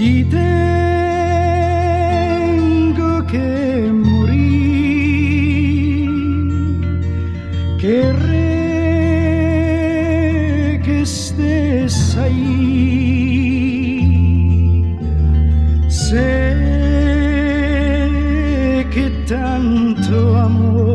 Si tengo que morir, querré que estés ahí. Sé que tanto amor.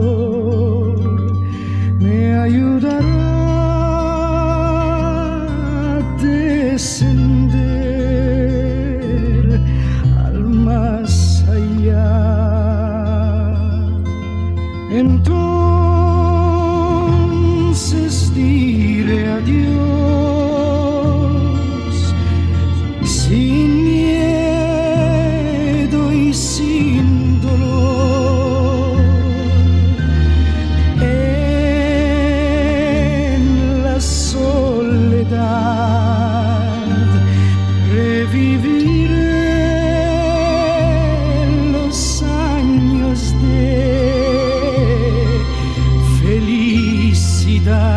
vida.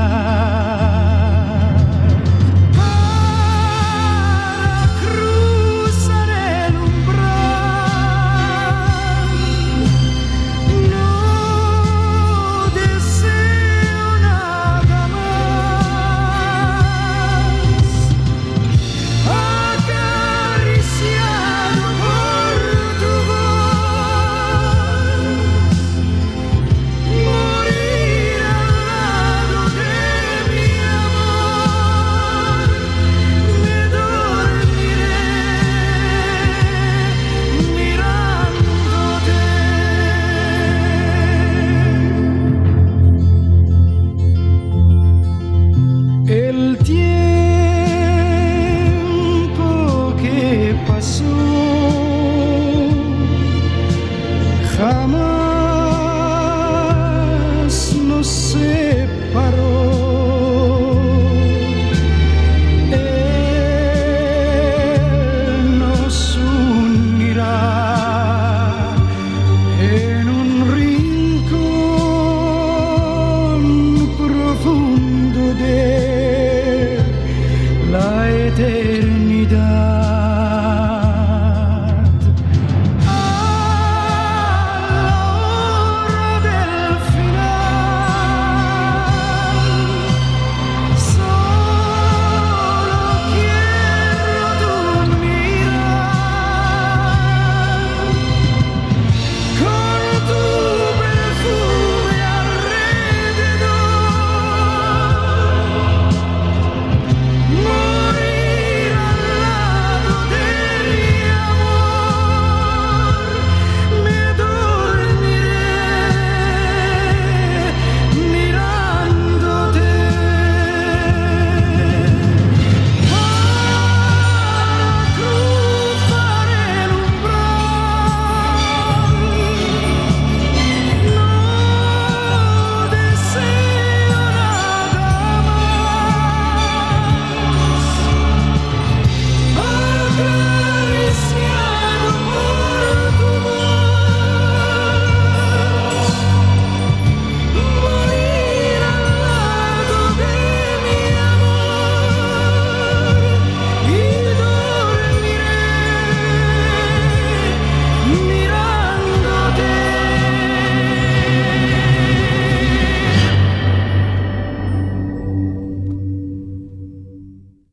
てるんだ